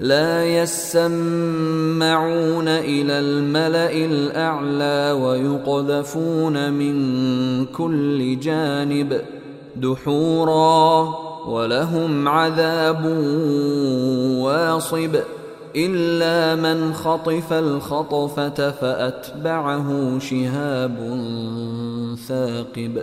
لا يسمعون إلى الملأ الأعلى ويقذفون من كل جانب دحورا ولهم عذاب واصب إلا من خطف الخطفة فأتبعه شهاب ثاقب.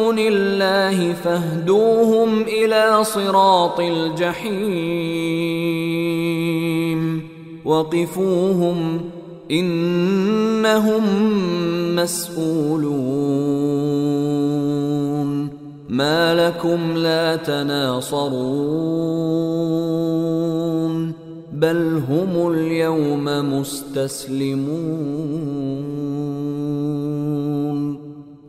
الله فاهدوهم إلى صراط الجحيم. وقفوهم إنهم مسئولون ما لكم لا تناصرون. بل هم اليوم مستسلمون.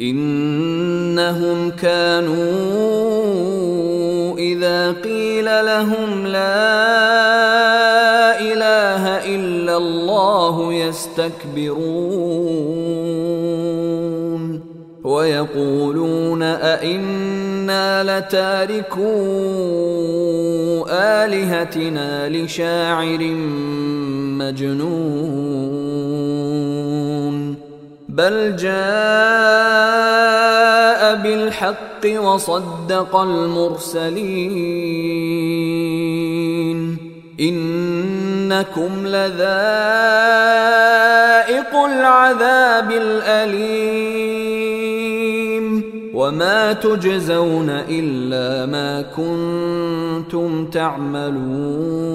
إنهم كانوا إذا قيل لهم لا إلا الله يستكبرون ويقولون أئنا لتاركو آلهتنا لشاعر مجنون بل جاء بالحق وصدق المرسلين انكم لذائق العذاب الاليم وما تجزون الا ما كنتم تعملون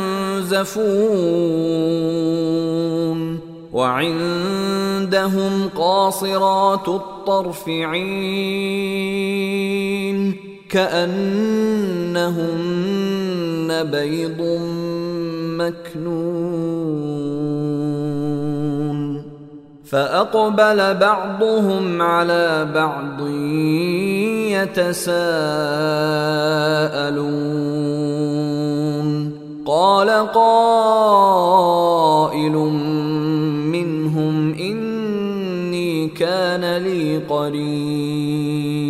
ينزفون وعندهم قاصرات الطرف عين كأنهن بيض مكنون فأقبل بعضهم على بعض يتساءلون قال قائل منهم إني كان لي قرين.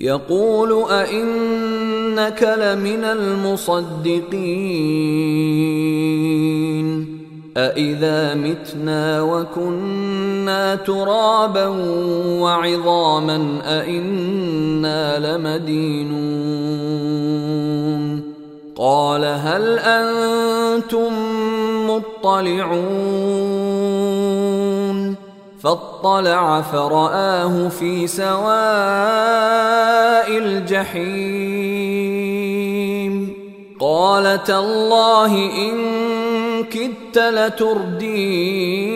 يقول أئنك لمن المصدقين. أإذا متنا وكنا ترابا وعظاما أإنا لمدينون. قال هل أنتم مطلعون فاطلع فرآه في سواء الجحيم قال تالله إن كدت لتردين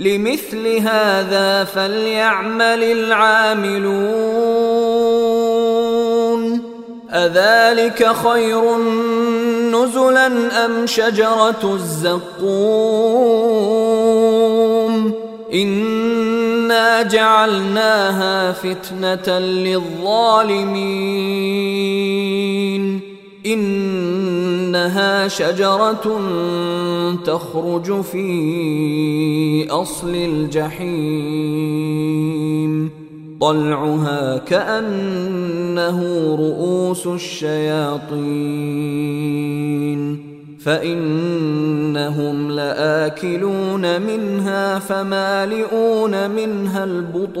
لمثل هذا فليعمل العاملون. أذلك خير نزلا أم شجرة الزقوم؟ إنا جعلناها فتنة للظالمين. إنها شجرة تخرج في أصل الجحيم. طلعها كأنه رؤوس الشياطين. فإنهم لآكلون منها فمالئون منها البطون.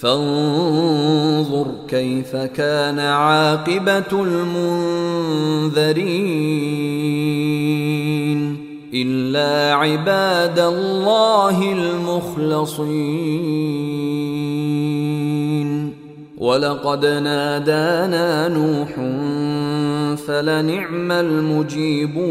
فانظر كيف كان عاقبة المنذرين إلا عباد الله المخلصين. ولقد نادانا نوح فلنعم المجيبون.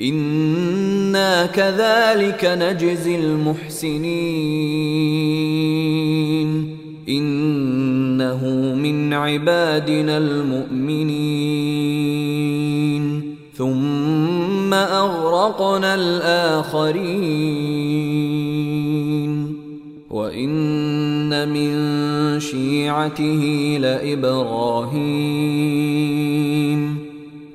أنا كذلك نجزي المحسنين انه من عبادنا المؤمنين ثم اغرقنا الاخرين وان من شيعته لابراهيم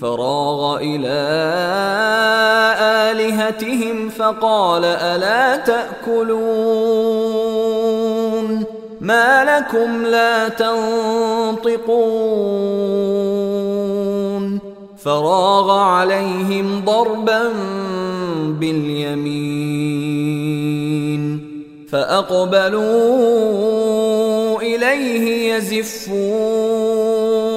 فراغ إلى آلهتهم فقال ألا تأكلون ما لكم لا تنطقون فراغ عليهم ضربا باليمين فأقبلوا إليه يزفون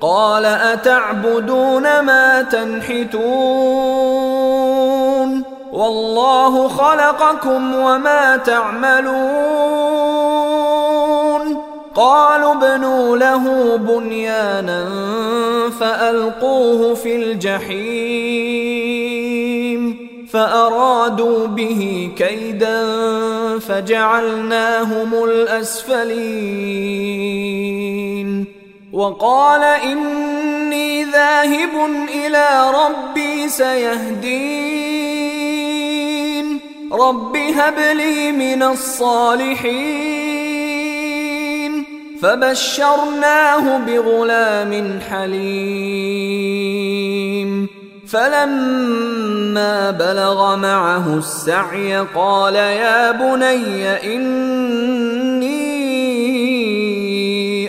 قال أتعبدون ما تنحتون والله خلقكم وما تعملون قالوا ابنوا له بنيانا فألقوه في الجحيم فأرادوا به كيدا فجعلناهم الأسفلين وقال إني ذاهب إلى ربي سيهدين. رب هب لي من الصالحين. فبشرناه بغلام حليم. فلما بلغ معه السعي قال يا بني إني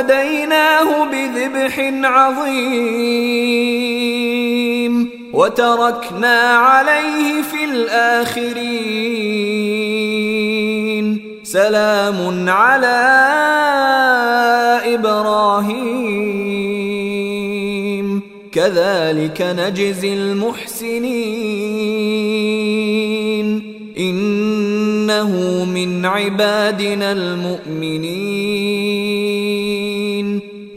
وفديناه بذبح عظيم وتركنا عليه في الاخرين سلام على إبراهيم كذلك نجزي المحسنين انه من عبادنا المؤمنين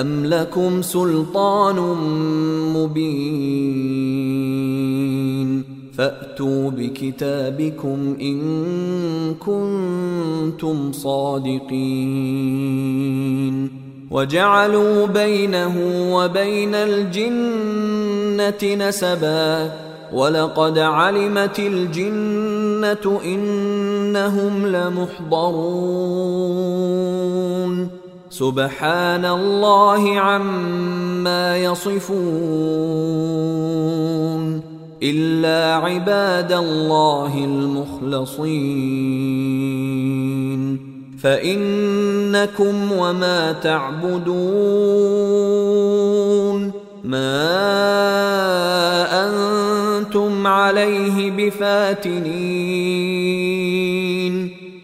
أم لكم سلطان مبين فأتوا بكتابكم إن كنتم صادقين وجعلوا بينه وبين الجنة نسبا ولقد علمت الجنة إنهم لمحضرون سبحان الله عما يصفون إلا عباد الله المخلصين. فإنكم وما تعبدون. ما أنتم عليه بفاتنين.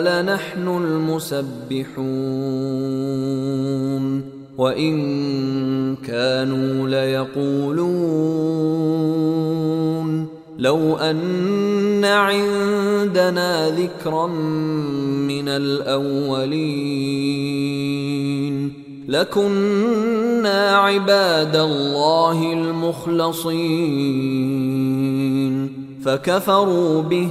لنحن المسبحون وإن كانوا ليقولون لو أن عندنا ذكرا من الأولين لكنا عباد الله المخلصين فكفروا به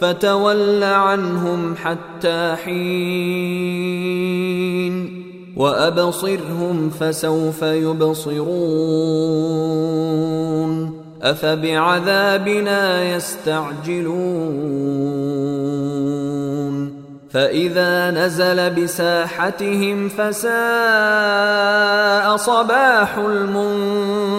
فتول عنهم حتى حين وأبصرهم فسوف يبصرون أفبعذابنا يستعجلون فإذا نزل بساحتهم فساء صباح المنذرين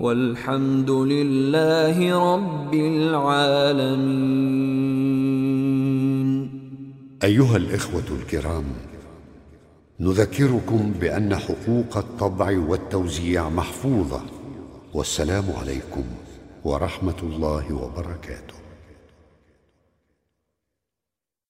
والحمد لله رب العالمين. أيها الإخوة الكرام نذكركم بأن حقوق الطبع والتوزيع محفوظة والسلام عليكم ورحمة الله وبركاته.